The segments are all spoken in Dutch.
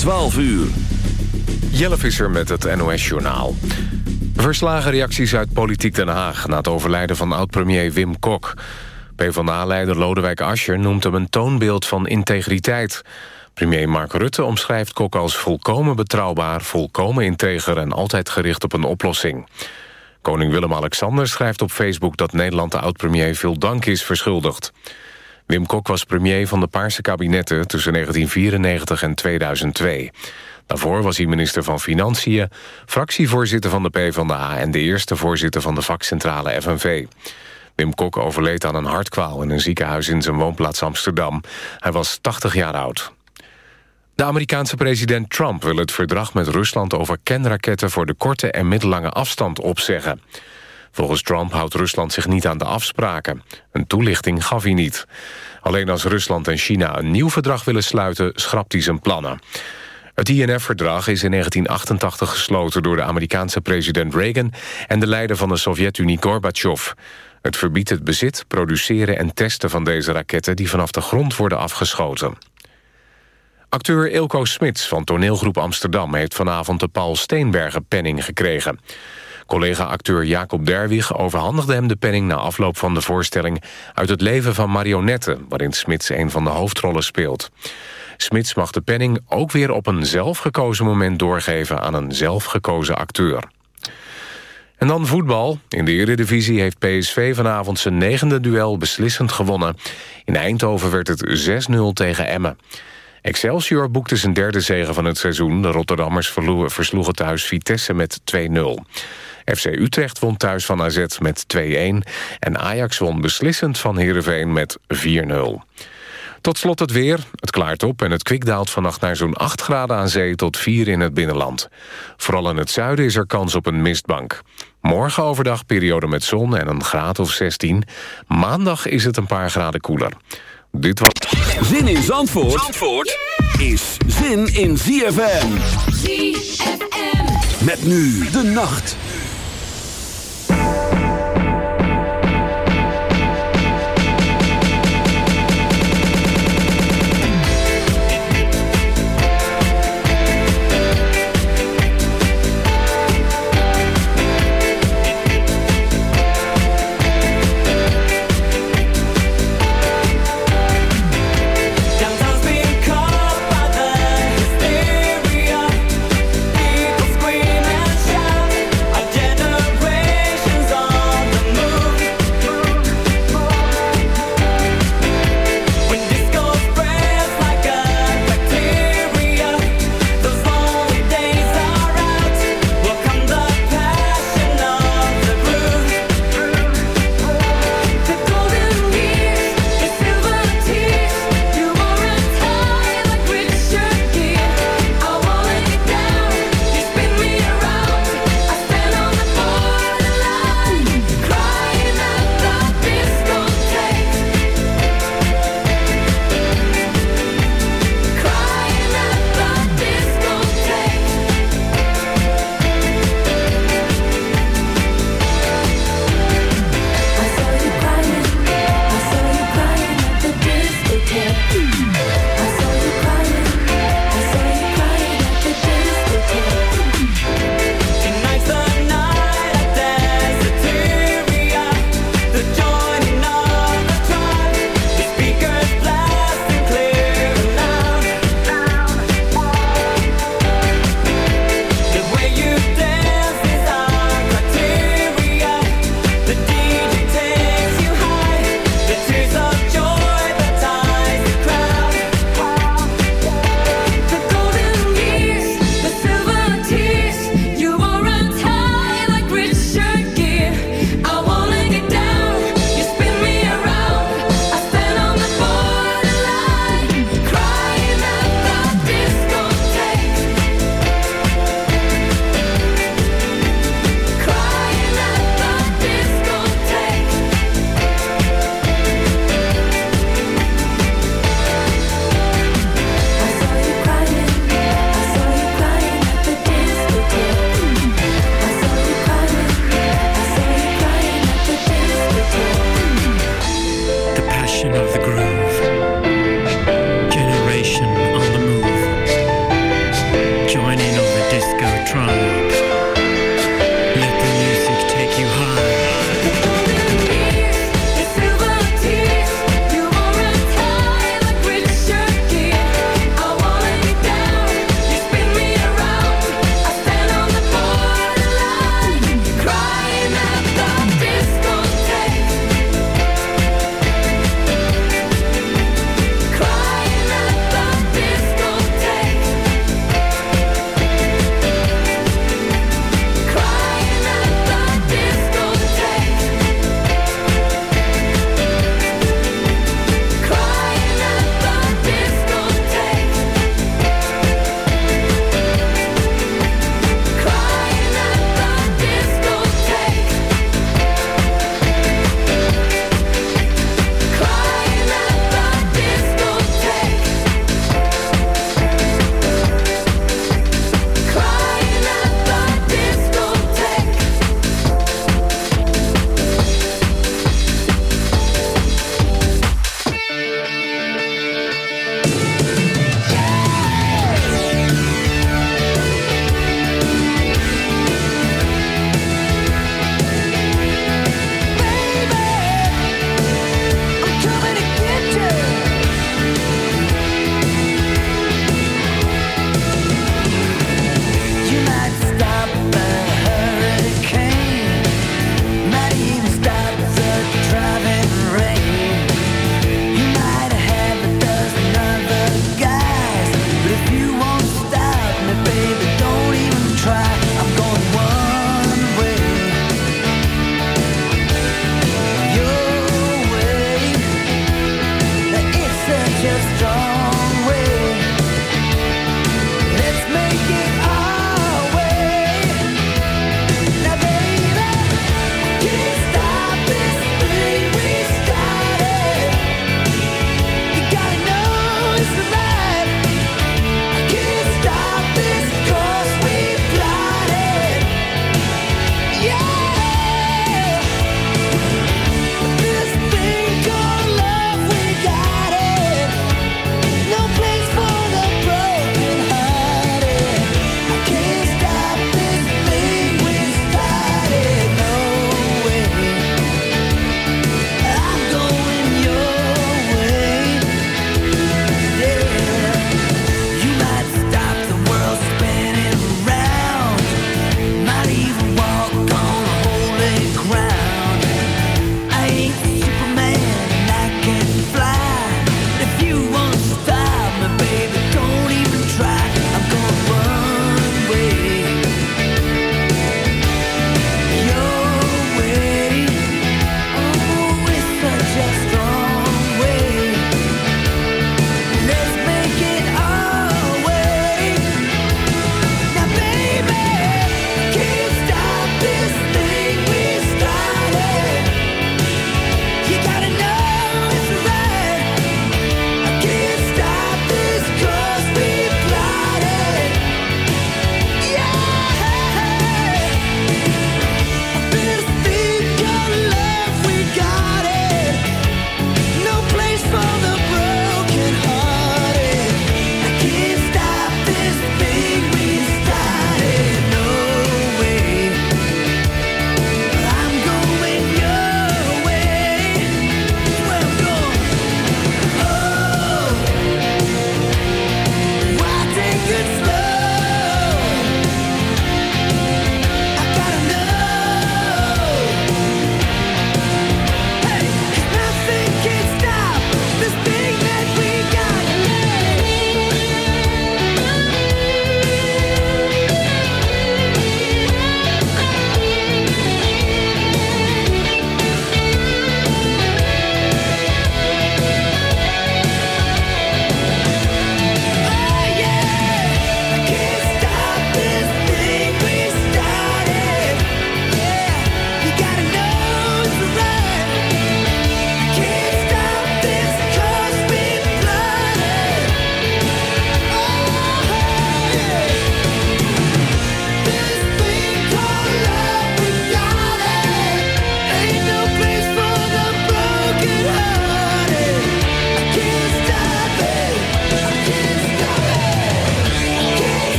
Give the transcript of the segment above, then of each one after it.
12 uur. Jelle Visser met het NOS-journaal. Verslagen reacties uit Politiek Den Haag... na het overlijden van oud-premier Wim Kok. PvdA-leider Lodewijk Asscher noemt hem een toonbeeld van integriteit. Premier Mark Rutte omschrijft Kok als volkomen betrouwbaar... volkomen integer en altijd gericht op een oplossing. Koning Willem-Alexander schrijft op Facebook... dat Nederland de oud-premier veel dank is verschuldigd. Wim Kok was premier van de Paarse kabinetten... tussen 1994 en 2002. Daarvoor was hij minister van Financiën... fractievoorzitter van de PvdA... en de eerste voorzitter van de vakcentrale FNV. Wim Kok overleed aan een hartkwaal in een ziekenhuis in zijn woonplaats Amsterdam. Hij was 80 jaar oud. De Amerikaanse president Trump wil het verdrag met Rusland... over kernraketten voor de korte en middellange afstand opzeggen. Volgens Trump houdt Rusland zich niet aan de afspraken. Een toelichting gaf hij niet. Alleen als Rusland en China een nieuw verdrag willen sluiten... schrapt hij zijn plannen. Het INF-verdrag is in 1988 gesloten door de Amerikaanse president Reagan... en de leider van de Sovjet-Unie Gorbachev. Het verbiedt het bezit, produceren en testen van deze raketten... die vanaf de grond worden afgeschoten. Acteur Ilko Smits van toneelgroep Amsterdam... heeft vanavond de Paul Steenbergen-penning gekregen. Collega-acteur Jacob Derwig overhandigde hem de penning... na afloop van de voorstelling uit het leven van marionetten... waarin Smits een van de hoofdrollen speelt. Smits mag de penning ook weer op een zelfgekozen moment doorgeven... aan een zelfgekozen acteur. En dan voetbal. In de Eredivisie heeft PSV vanavond zijn negende duel beslissend gewonnen. In Eindhoven werd het 6-0 tegen Emmen. Excelsior boekte zijn derde zege van het seizoen. De Rotterdammers versloegen thuis Vitesse met 2-0. FC Utrecht won thuis van AZ met 2-1. En Ajax won beslissend van Heerenveen met 4-0. Tot slot het weer. Het klaart op en het kwik daalt vannacht naar zo'n 8 graden aan zee tot 4 in het binnenland. Vooral in het zuiden is er kans op een mistbank. Morgen overdag periode met zon en een graad of 16. Maandag is het een paar graden koeler. Dit was... Zin in Zandvoort, Zandvoort is zin in ZFM. ZFM. Met nu de nacht.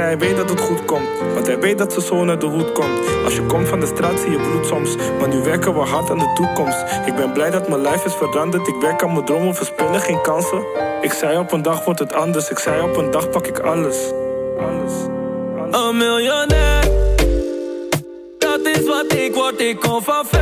Hij weet dat het goed komt. Want hij weet dat zijn zoon uit de hoed komt. Als je komt van de straat zie je bloed soms. Maar nu werken we hard aan de toekomst. Ik ben blij dat mijn life is veranderd. Ik werk aan mijn dromen, verspillen geen kansen. Ik zei op een dag wordt het anders. Ik zei op een dag pak ik alles. Alles. alles. Een miljonair. Dat is wat ik word, ik kom van ver.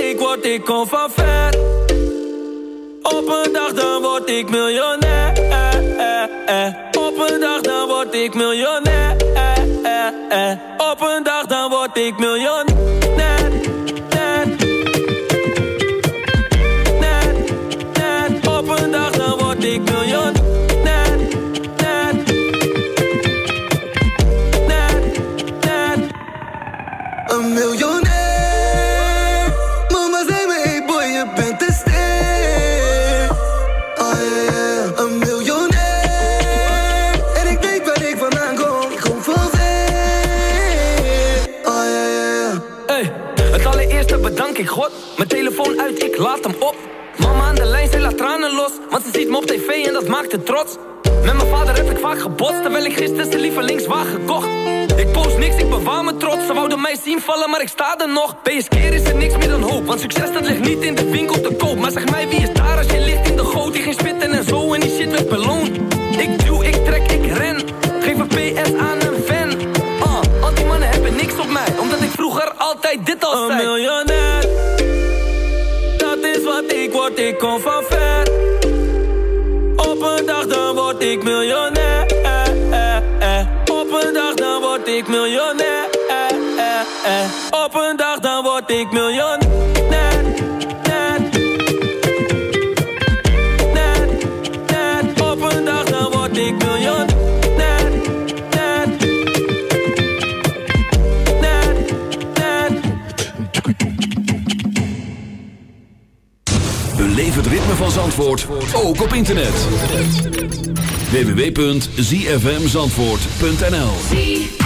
Ik ik. Op een dag dan word ik miljonair. Op een dag dan word ik miljonair. Op een dag dan word ik miljonair. ziet me op tv en dat maakt het trots. Met mijn vader heb ik vaak gebotst, terwijl ik gisteren zijn lievelingswagen gekocht. Ik post niks, ik bewaar me trots. Ze wouden mij zien vallen, maar ik sta er nog. Bij keer is er niks meer dan hoop. Want succes dat ligt niet in de winkel te koop. Maar zeg mij wie is daar als je ligt in de goot. Die ging spitten en zo en die shit werd beloond. Ik duw, ik trek, ik ren. Geef een PS aan een fan. Uh, al die mannen hebben niks op mij. Omdat ik vroeger altijd dit al zei. Een miljonair. Dat is wat ik word, ik kom van ver. ik miljonair. Op een dag dan word ik miljonair. Op een dag dan word ik miljonair. het ritme van Zandvoort ook op internet www.zfmzandvoort.nl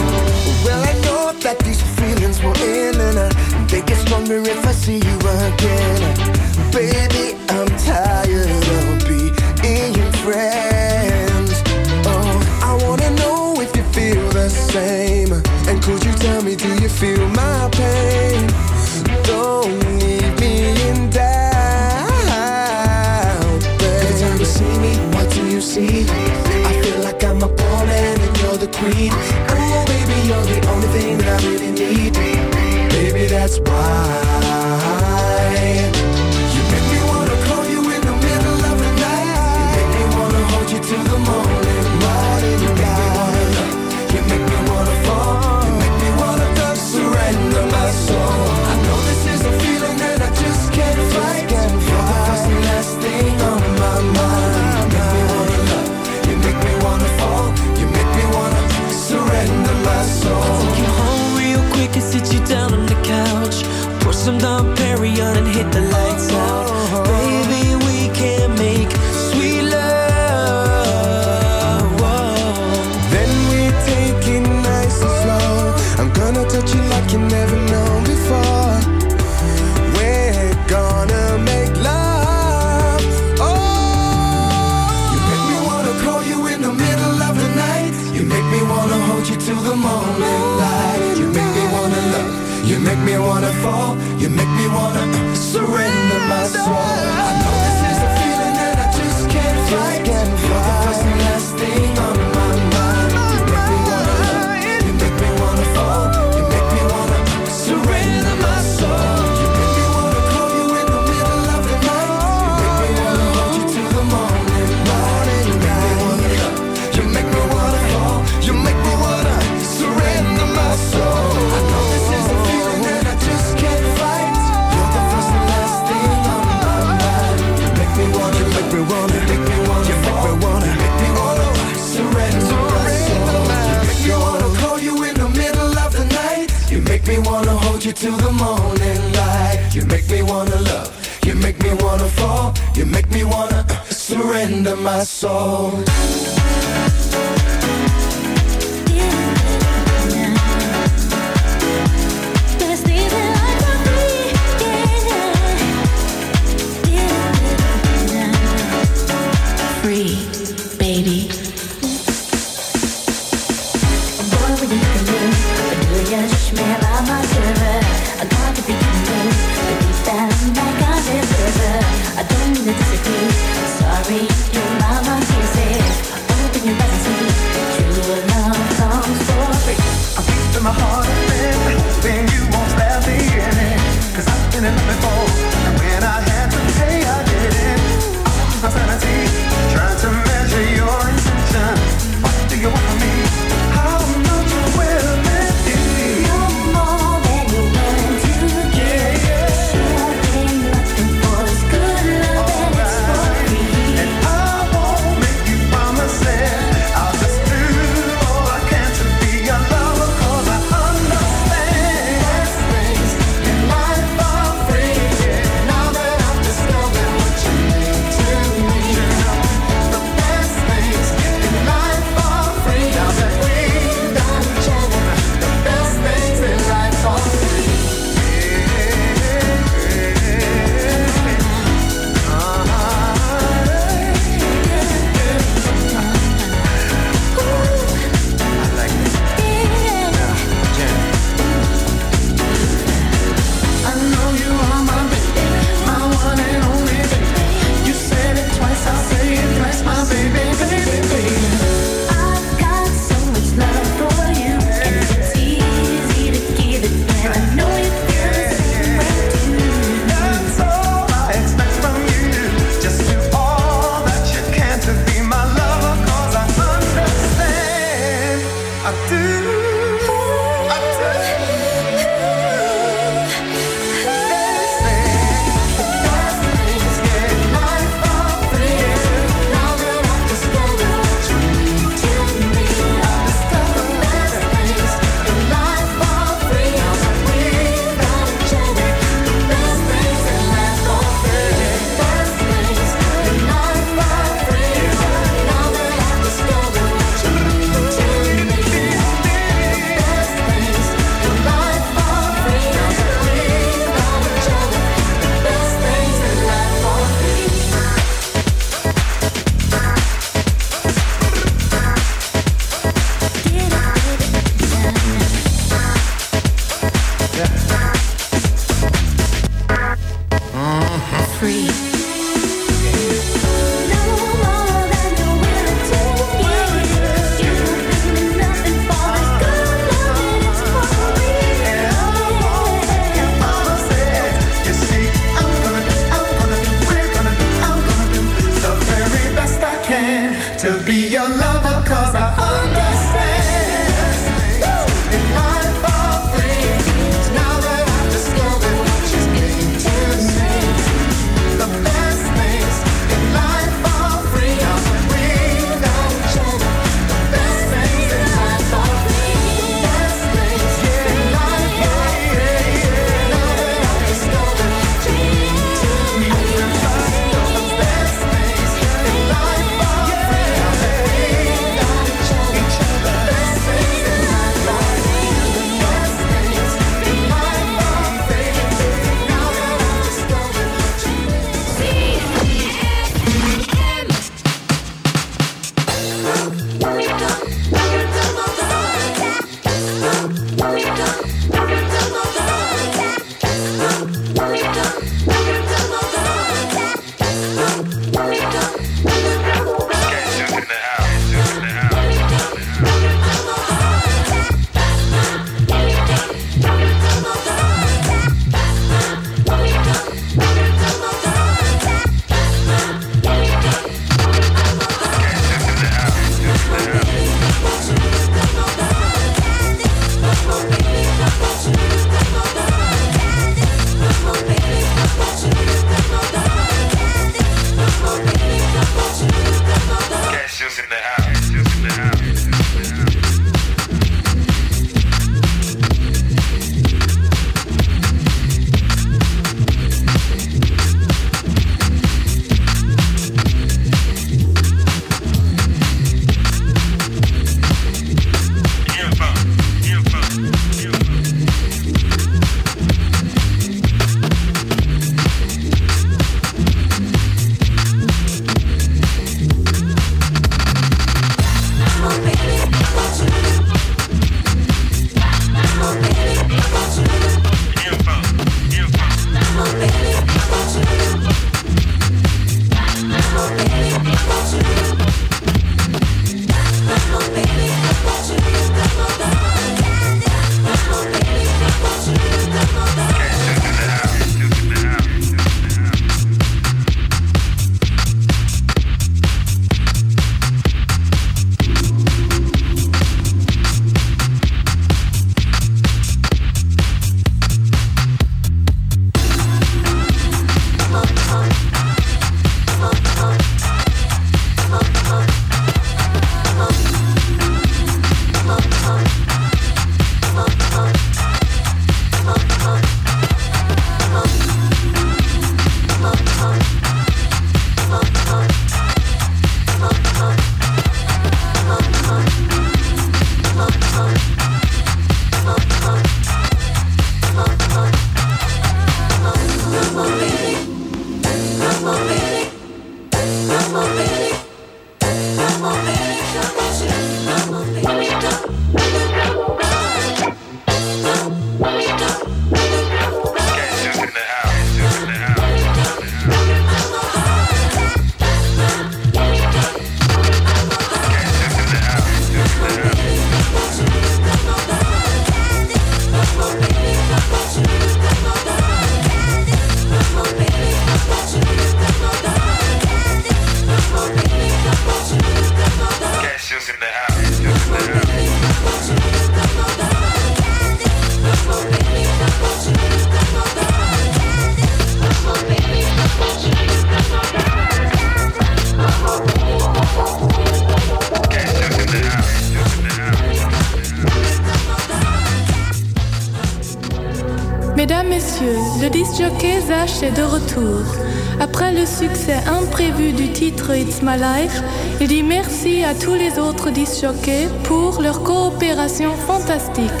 My Life, il dit merci à tous les autres disc jockeys pour leur coopération fantastique.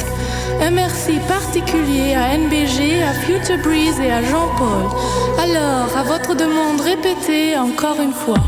Un merci particulier à NBG, à Future Breeze et à Jean-Paul. Alors, à votre demande, répétez encore une fois.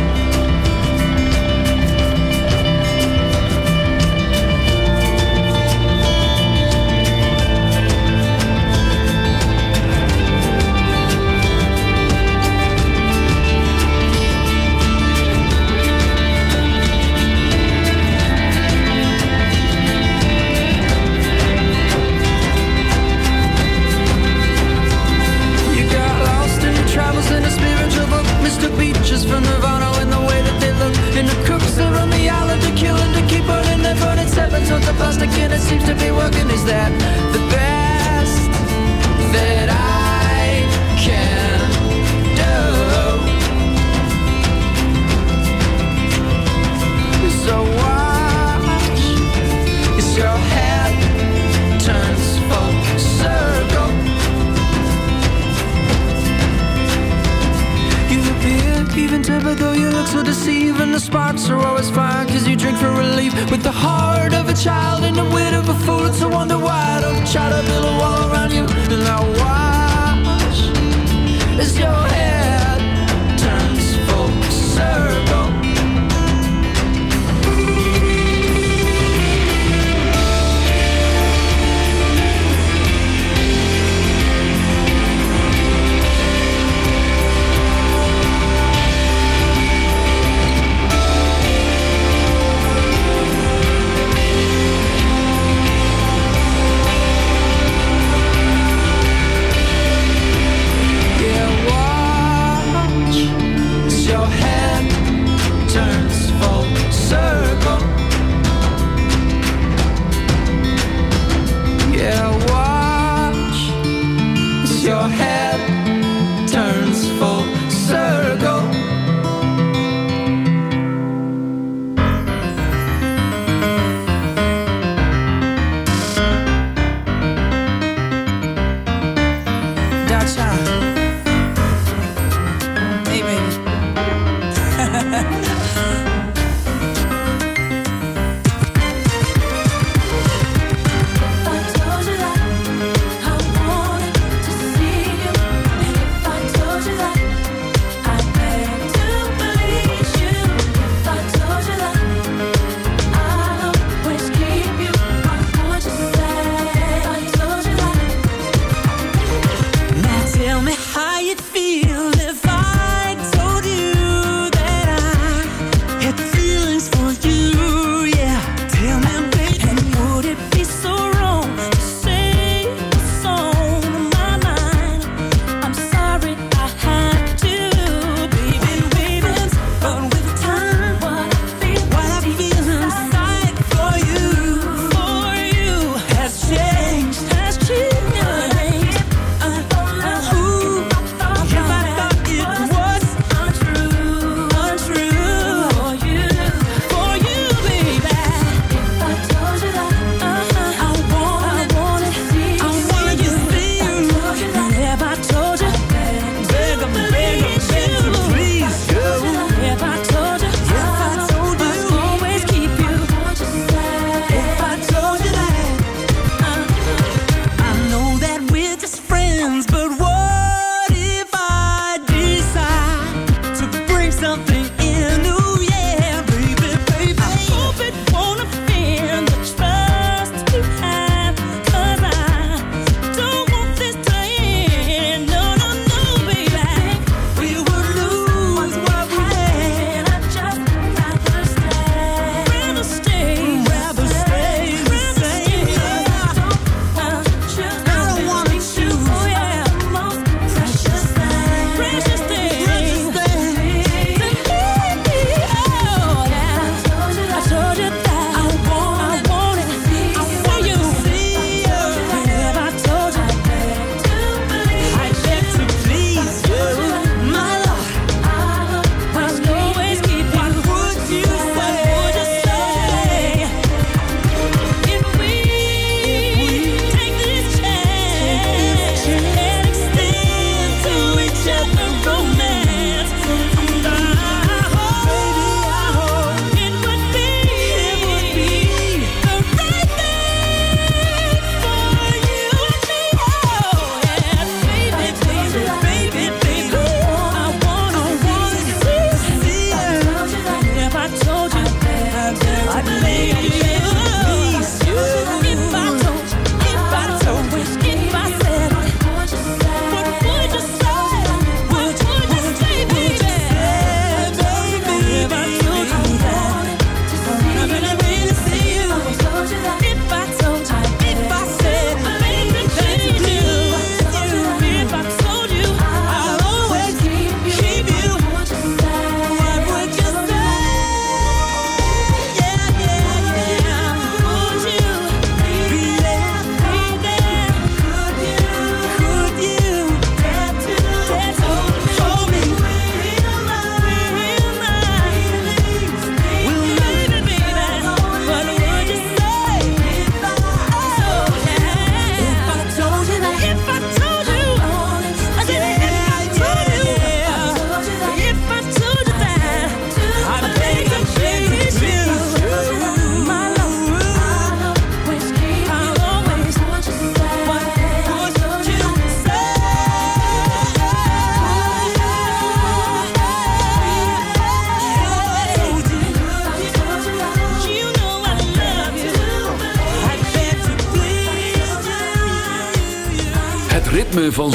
sparks are always fine Cause you drink for relief. With the heart of a child and the wit of a fool It's a wonder why I don't try to build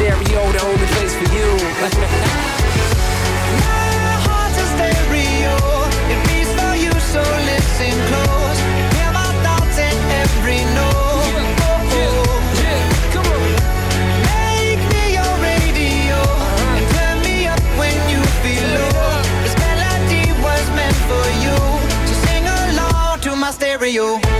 stereo, the only place for you. My heart's a stereo, it beats for you, so listen close. Hear my thoughts every note. Make me your radio, and turn me up when you feel low. This melody was meant for you, so sing along to my stereo.